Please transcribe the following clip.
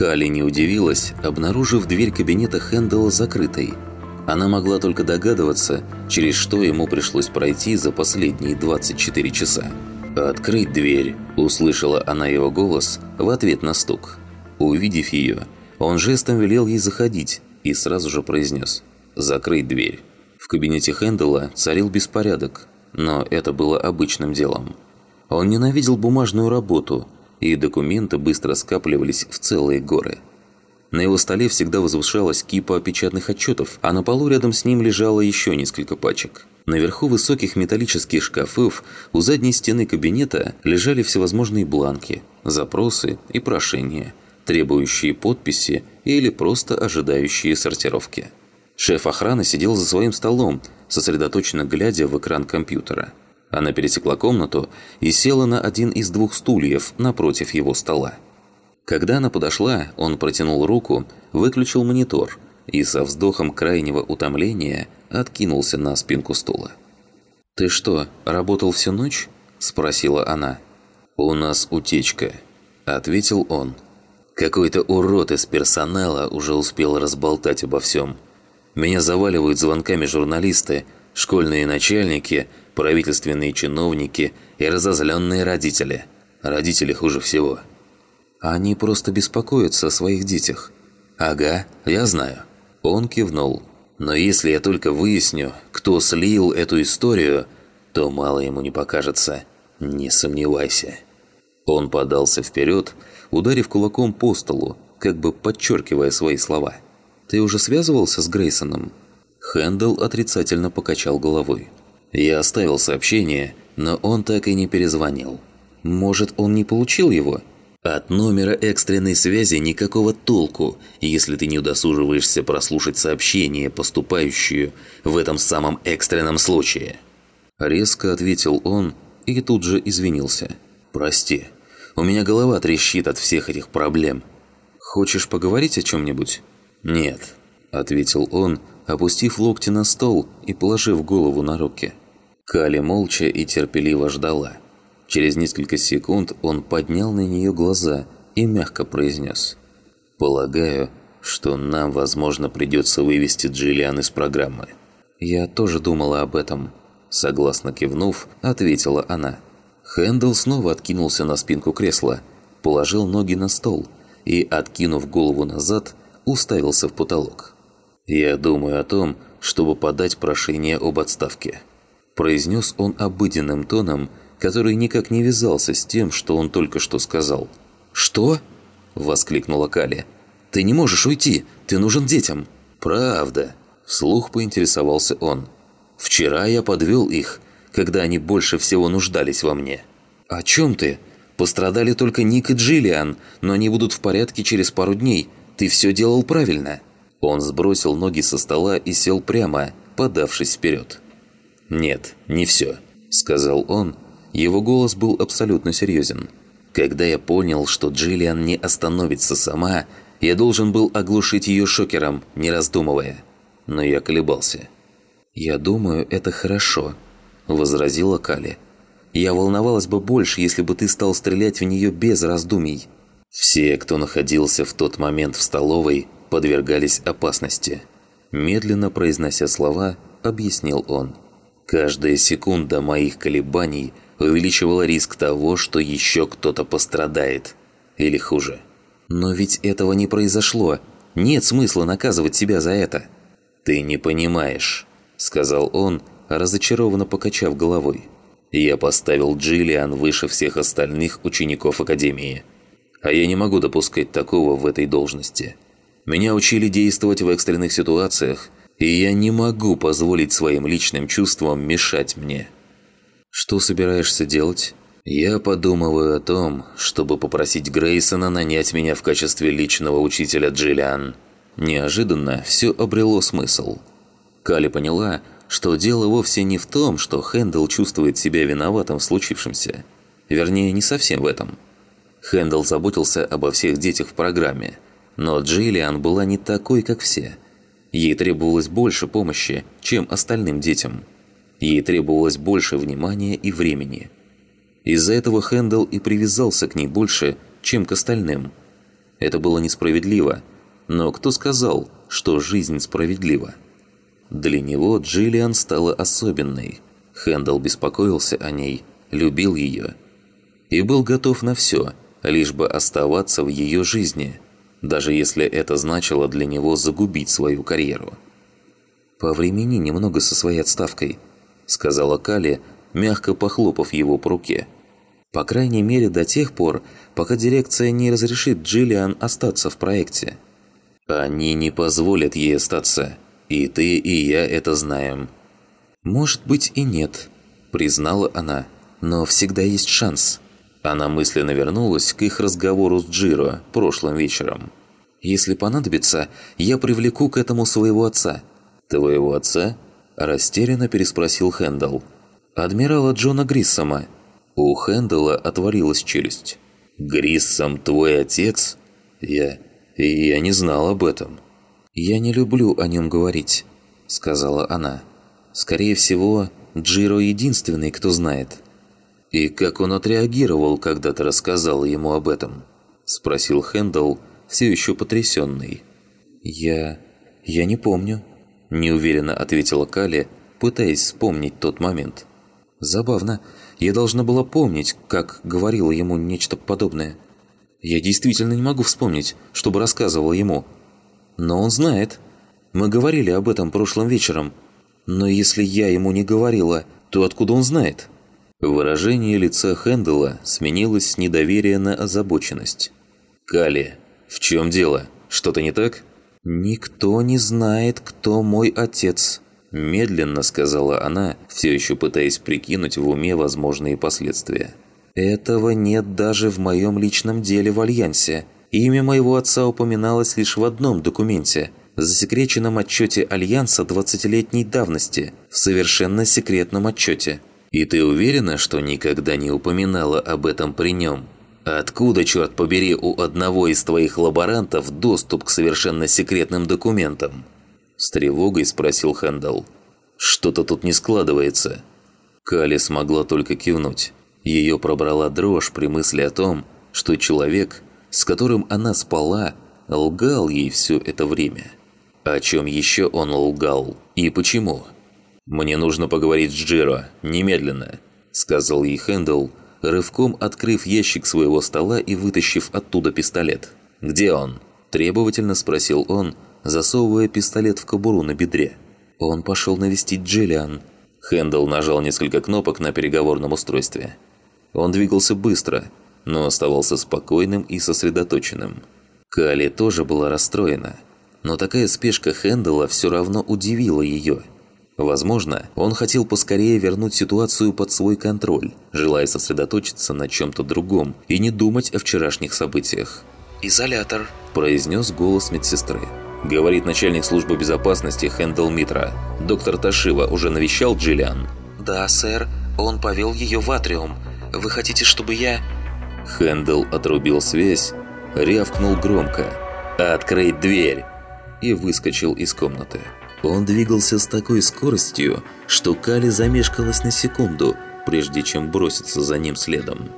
Кали не удивилась, обнаружив дверь кабинета Хэндала закрытой. Она могла только догадываться, через что ему пришлось пройти за последние 24 часа. «Открыть дверь!» – услышала она его голос в ответ на стук. Увидев ее, он жестом велел ей заходить и сразу же произнес «Закрыть дверь». В кабинете Хэндала царил беспорядок, но это было обычным делом. Он ненавидел бумажную работу – и документы быстро скапливались в целые горы. На его столе всегда возвышалась кипа печатных отчетов, а на полу рядом с ним лежало еще несколько пачек. Наверху высоких металлических шкафов у задней стены кабинета лежали всевозможные бланки, запросы и прошения, требующие подписи или просто ожидающие сортировки. Шеф охраны сидел за своим столом, сосредоточенно глядя в экран компьютера. Она пересекла комнату и села на один из двух стульев напротив его стола. Когда она подошла, он протянул руку, выключил монитор и со вздохом крайнего утомления откинулся на спинку стула. «Ты что, работал всю ночь?» – спросила она. «У нас утечка», – ответил он. «Какой-то урод из персонала уже успел разболтать обо всем. Меня заваливают звонками журналисты, школьные начальники – правительственные чиновники и разозленные родители. Родители хуже всего. Они просто беспокоятся о своих детях. Ага, я знаю. Он кивнул. Но если я только выясню, кто слил эту историю, то мало ему не покажется. Не сомневайся. Он подался вперед, ударив кулаком по столу, как бы подчеркивая свои слова. «Ты уже связывался с Грейсоном?» Хэндл отрицательно покачал головой. Я оставил сообщение, но он так и не перезвонил. Может, он не получил его? От номера экстренной связи никакого толку, если ты не удосуживаешься прослушать сообщение, поступающее в этом самом экстренном случае. Резко ответил он и тут же извинился. «Прости, у меня голова трещит от всех этих проблем. Хочешь поговорить о чем-нибудь?» «Нет», – ответил он, опустив локти на стол и положив голову на руки. Кали молча и терпеливо ждала. Через несколько секунд он поднял на нее глаза и мягко произнес. «Полагаю, что нам, возможно, придется вывести Джиллиан из программы». «Я тоже думала об этом», – согласно кивнув, ответила она. Хэндл снова откинулся на спинку кресла, положил ноги на стол и, откинув голову назад, уставился в потолок. «Я думаю о том, чтобы подать прошение об отставке» произнес он обыденным тоном, который никак не вязался с тем, что он только что сказал. «Что?» – воскликнула Кали. «Ты не можешь уйти, ты нужен детям». «Правда», – вслух поинтересовался он. «Вчера я подвел их, когда они больше всего нуждались во мне». «О чем ты? Пострадали только Ник и Джиллиан, но они будут в порядке через пару дней. Ты все делал правильно». Он сбросил ноги со стола и сел прямо, подавшись вперед. «Нет, не все», – сказал он. Его голос был абсолютно серьезен. «Когда я понял, что Джиллиан не остановится сама, я должен был оглушить ее шокером, не раздумывая. Но я колебался». «Я думаю, это хорошо», – возразила Кали. «Я волновалась бы больше, если бы ты стал стрелять в нее без раздумий». Все, кто находился в тот момент в столовой, подвергались опасности. Медленно произнося слова, объяснил он. Каждая секунда моих колебаний увеличивала риск того, что еще кто-то пострадает. Или хуже. Но ведь этого не произошло. Нет смысла наказывать себя за это. «Ты не понимаешь», — сказал он, разочарованно покачав головой. «Я поставил Джиллиан выше всех остальных учеников Академии. А я не могу допускать такого в этой должности. Меня учили действовать в экстренных ситуациях, и я не могу позволить своим личным чувствам мешать мне. Что собираешься делать? Я подумываю о том, чтобы попросить Грейсона нанять меня в качестве личного учителя Джиллиан. Неожиданно все обрело смысл. Кали поняла, что дело вовсе не в том, что Хэндл чувствует себя виноватым в случившемся. Вернее, не совсем в этом. Хэндл заботился обо всех детях в программе, но Джиллиан была не такой, как все – Ей требовалось больше помощи, чем остальным детям. Ей требовалось больше внимания и времени. Из-за этого Хэндл и привязался к ней больше, чем к остальным. Это было несправедливо. Но кто сказал, что жизнь справедлива? Для него Джиллиан стала особенной. Хэндл беспокоился о ней, любил ее. И был готов на все, лишь бы оставаться в ее жизни, даже если это значило для него загубить свою карьеру. «Повремени немного со своей отставкой», – сказала Кали, мягко похлопав его по руке. «По крайней мере до тех пор, пока дирекция не разрешит Джиллиан остаться в проекте». «Они не позволят ей остаться», и ты, и я это знаем». «Может быть и нет», – признала она. «Но всегда есть шанс». Она мысленно вернулась к их разговору с Джиро прошлым вечером. «Если понадобится, я привлеку к этому своего отца». «Твоего отца?» – растерянно переспросил Хэндалл. «Адмирала Джона Гриссома». У Хэндалла отворилась челюсть. «Гриссом твой отец?» «Я... я не знал об этом». «Я не люблю о нем говорить», – сказала она. «Скорее всего, Джиро единственный, кто знает». «И как он отреагировал, когда ты рассказала ему об этом?» – спросил Хэндл, все еще потрясенный. «Я... я не помню», – неуверенно ответила Кали, пытаясь вспомнить тот момент. «Забавно. Я должна была помнить, как говорила ему нечто подобное. Я действительно не могу вспомнить, чтобы рассказывала ему, но он знает. Мы говорили об этом прошлым вечером. Но если я ему не говорила, то откуда он знает?» Выражение лица Хэндала сменилось с недоверия на озабоченность. «Кали, в чем дело? Что-то не так?» «Никто не знает, кто мой отец», – медленно сказала она, все еще пытаясь прикинуть в уме возможные последствия. «Этого нет даже в моем личном деле в Альянсе. Имя моего отца упоминалось лишь в одном документе – засекреченном отчете Альянса 20-летней давности, в совершенно секретном отчете. И ты уверена, что никогда не упоминала об этом при нем? Откуда, черт побери, у одного из твоих лаборантов доступ к совершенно секретным документам? С тревогой спросил Хэндалл. Что-то тут не складывается. Кали смогла только кивнуть. Ее пробрала дрожь при мысли о том, что человек – с которым она спала, лгал ей все это время. О чем еще он лгал и почему? «Мне нужно поговорить с Джиро, немедленно», – сказал ей Хэндл, рывком открыв ящик своего стола и вытащив оттуда пистолет. «Где он?» – требовательно спросил он, засовывая пистолет в кобуру на бедре. Он пошел навестить Джиллиан. Хэндл нажал несколько кнопок на переговорном устройстве. Он двигался быстро, но оставался спокойным и сосредоточенным. Кали тоже была расстроена, но такая спешка Хэндала все равно удивила ее. Возможно, он хотел поскорее вернуть ситуацию под свой контроль, желая сосредоточиться на чем-то другом и не думать о вчерашних событиях. «Изолятор», – произнес голос медсестры. Говорит начальник службы безопасности Хэндл Митра. Доктор Ташива уже навещал Джиллиан? «Да, сэр. Он повел ее в атриум. Вы хотите, чтобы я...» Хэндл отрубил связь, рявкнул громко «Открыть дверь!» и выскочил из комнаты. Он двигался с такой скоростью, что Кали замешкалась на секунду, прежде чем броситься за ним следом.